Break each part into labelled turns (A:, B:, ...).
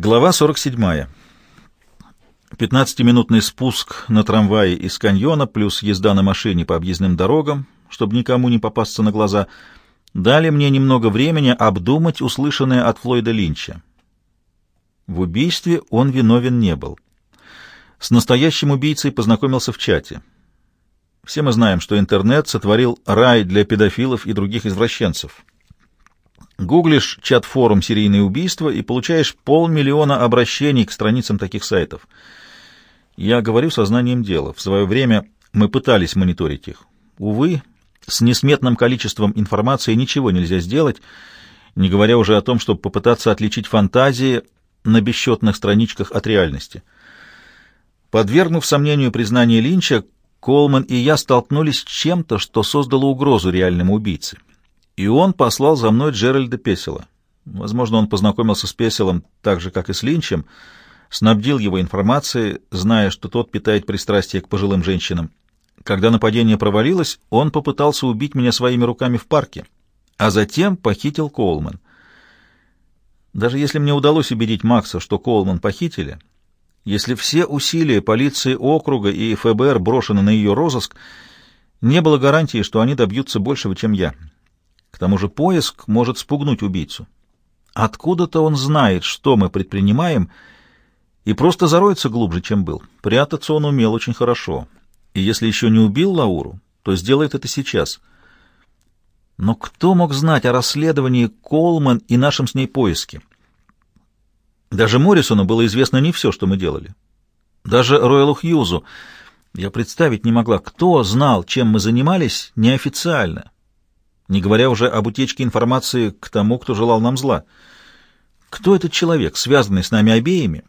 A: Глава 47. 15-минутный спуск на трамвае из каньона плюс езда на машине по объездным дорогам, чтобы никому не попасться на глаза, дали мне немного времени обдумать услышанное от Флойда Линча. В убийстве он виновен не был. С настоящим убийцей познакомился в чате. Все мы знаем, что интернет сотворил рай для педофилов и других извращенцев. Гуглишь чат-форум «Серийные убийства» и получаешь полмиллиона обращений к страницам таких сайтов. Я говорю сознанием дела. В свое время мы пытались мониторить их. Увы, с несметным количеством информации ничего нельзя сделать, не говоря уже о том, чтобы попытаться отличить фантазии на бесчетных страничках от реальности. Подвергнув сомнению признание Линча, Колман и я столкнулись с чем-то, что создало угрозу реальному убийце и он послал за мной Джеральда Песела. Возможно, он познакомился с Песелом так же, как и с Линчем, снабдил его информацией, зная, что тот питает пристрастие к пожилым женщинам. Когда нападение провалилось, он попытался убить меня своими руками в парке, а затем похитил Коулман. Даже если мне удалось убедить Макса, что Коулман похитили, если все усилия полиции округа и ФБР брошены на ее розыск, не было гарантии, что они добьются большего, чем я. К тому же поиск может спугнуть убийцу. Откуда-то он знает, что мы предпринимаем, и просто зароется глубже, чем был. Прятаться он умел очень хорошо. И если еще не убил Лауру, то сделает это сейчас. Но кто мог знать о расследовании Колман и нашем с ней поиске? Даже Моррисону было известно не все, что мы делали. Даже Ройлу Хьюзу. Я представить не могла, кто знал, чем мы занимались неофициально не говоря уже об утечке информации к тому, кто желал нам зла. Кто этот человек, связанный с нами обеими,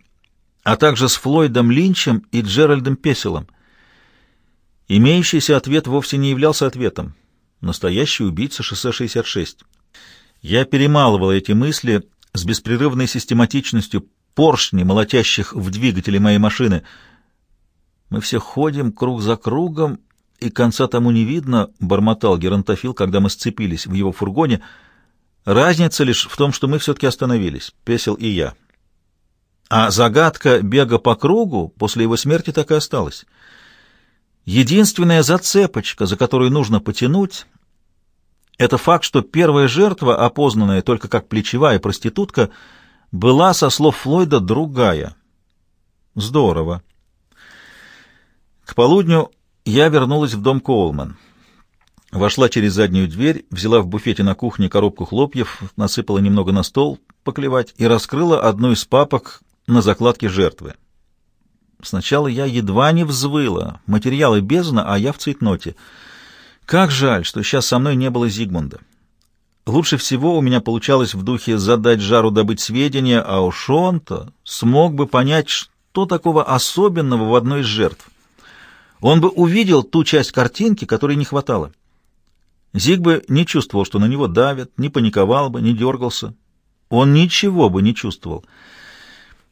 A: а также с Флойдом Линчем и Джеральдом Песелом? Имеющийся ответ вовсе не являлся ответом. Настоящий убийца шоссе 66. Я перемалывал эти мысли с беспрерывной систематичностью поршней, молотящих в двигателе моей машины. Мы все ходим круг за кругом, и конца тому не видно, — бормотал Геронтофил, когда мы сцепились в его фургоне. Разница лишь в том, что мы все-таки остановились, Песел и я. А загадка бега по кругу после его смерти так и осталась. Единственная зацепочка, за которую нужно потянуть, — это факт, что первая жертва, опознанная только как плечевая проститутка, была, со слов Флойда, другая. Здорово. К полудню я вернулась в дом Коулман. Вошла через заднюю дверь, взяла в буфете на кухне коробку хлопьев, насыпала немного на стол поклевать и раскрыла одну из папок на закладке жертвы. Сначала я едва не взвыла. Материалы бездна, а я в цветноте. Как жаль, что сейчас со мной не было Зигмунда. Лучше всего у меня получалось в духе задать жару добыть сведения, а уж он-то смог бы понять, что такого особенного в одной из жертв. Он бы увидел ту часть картинки, которой не хватало. Зиг бы не чувствовал, что на него давят, не паниковал бы, не дергался. Он ничего бы не чувствовал.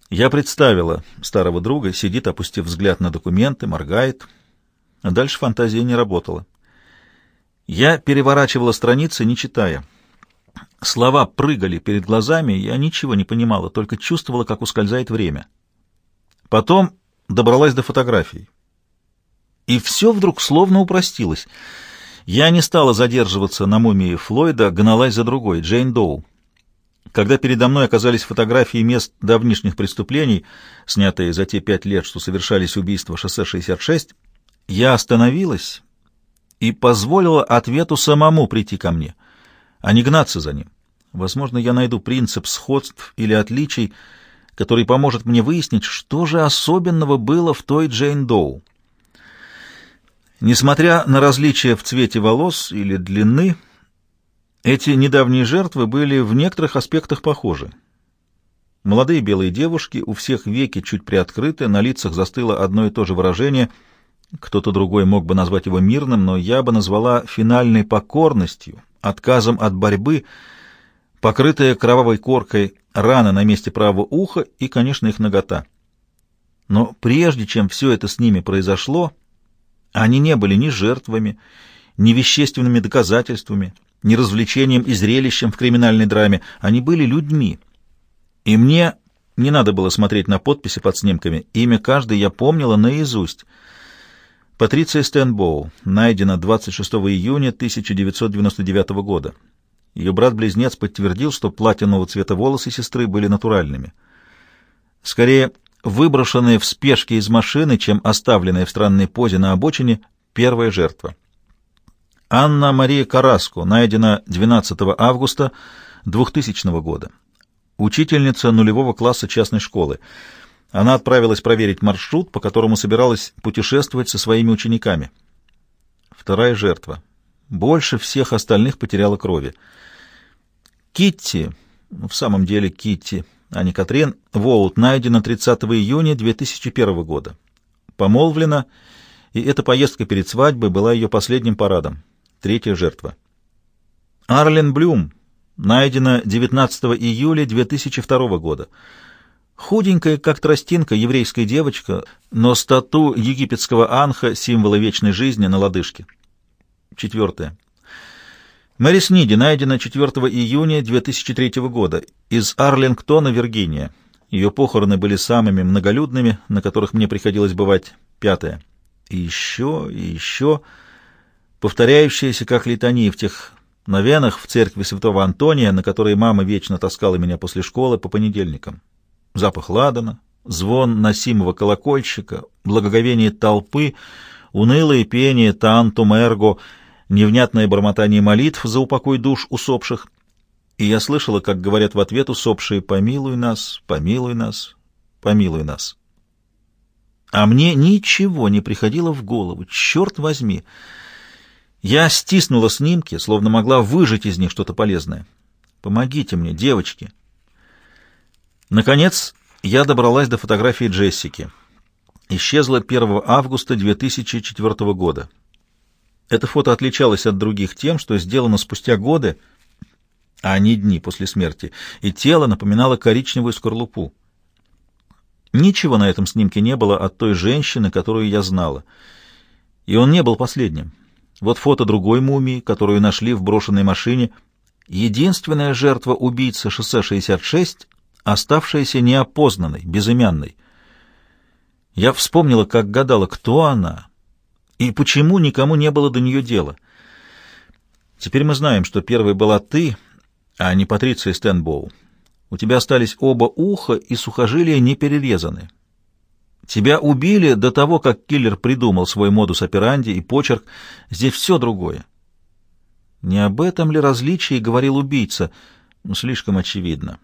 A: Я представила старого друга, сидит, опустив взгляд на документы, моргает. А дальше фантазия не работала. Я переворачивала страницы, не читая. Слова прыгали перед глазами, я ничего не понимала, только чувствовала, как ускользает время. Потом добралась до фотографий. И все вдруг словно упростилось. Я не стала задерживаться на мумии Флойда, гналась за другой, Джейн Доу. Когда передо мной оказались фотографии мест давнишних преступлений, снятые за те пять лет, что совершались убийства шоссе 66, я остановилась и позволила ответу самому прийти ко мне, а не гнаться за ним. Возможно, я найду принцип сходств или отличий, который поможет мне выяснить, что же особенного было в той Джейн Доу. Несмотря на различия в цвете волос или длины, эти недавние жертвы были в некоторых аспектах похожи. Молодые белые девушки, у всех веки чуть приоткрыты, на лицах застыло одно и то же выражение. Кто-то другой мог бы назвать его мирным, но я бы назвала финальной покорностью, отказом от борьбы, покрытая кровавой коркой рана на месте правого уха и, конечно, их нагота. Но прежде чем все это с ними произошло, они не были ни жертвами, ни вещественными доказательствами, ни развлечением и зрелищем в криминальной драме. Они были людьми. И мне Не надо было смотреть на подписи под снимками. Имя каждой я помнила наизусть. Патриция Стэнбоу, найдена 26 июня 1999 года. Ее брат-близнец подтвердил, что платинового цвета волосы сестры были натуральными. Скорее, выброшенная в спешке из машины, чем оставленная в странной позе на обочине, первая жертва. Анна Мария Караско, найдена 12 августа 2000 года. Учительница нулевого класса частной школы. Она отправилась проверить маршрут, по которому собиралась путешествовать со своими учениками. Вторая жертва. Больше всех остальных потеряла крови. Китти, в самом деле Китти, а не Катрин, Воут, найдена 30 июня 2001 года. Помолвлена, и эта поездка перед свадьбой была ее последним парадом. Третья жертва. Арлен Блюм, найдена 19 июля 2002 года. Худенькая, как тростинка, еврейская девочка, но стату египетского анха, символа вечной жизни, на лодыжке. Четвертое. Мэри Сниди найдена 4 июня 2003 года из Арлингтона, Виргиния. Ее похороны были самыми многолюдными, на которых мне приходилось бывать. Пятое. И еще, и еще, повторяющиеся как литании в тех новенах в церкви святого Антония, на которые мама вечно таскала меня после школы по понедельникам запах ладана, звон носимого колокольчика, благоговение толпы, унылое пение тантум эрго, невнятное бормотание молитв за упокой душ усопших. И я слышала, как говорят в ответ усопшие «Помилуй нас, помилуй нас, помилуй нас». А мне ничего не приходило в голову, черт возьми. Я стиснула снимки, словно могла выжать из них что-то полезное. Помогите мне, девочки. Наконец, я добралась до фотографии Джессики. Исчезла 1 августа 2004 года. Это фото отличалось от других тем, что сделано спустя годы, а не дни после смерти, и тело напоминало коричневую скорлупу. Ничего на этом снимке не было от той женщины, которую я знала. И он не был последним. Вот фото другой мумии, которую нашли в брошенной машине. Единственная жертва убийцы шоссе 66 оставшаяся неопознанной, безымянной. Я вспомнила, как гадала, кто она и почему никому не было до нее дела. Теперь мы знаем, что первой была ты, а не Патриция Стэнбоу. У тебя остались оба уха, и сухожилия не перерезаны. Тебя убили до того, как киллер придумал свой модус операнди и почерк. Здесь все другое. Не об этом ли различии говорил убийца? Ну, слишком очевидно.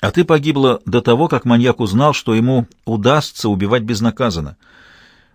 A: А ты погибла до того, как маньяк узнал, что ему удастся убивать безнаказанно —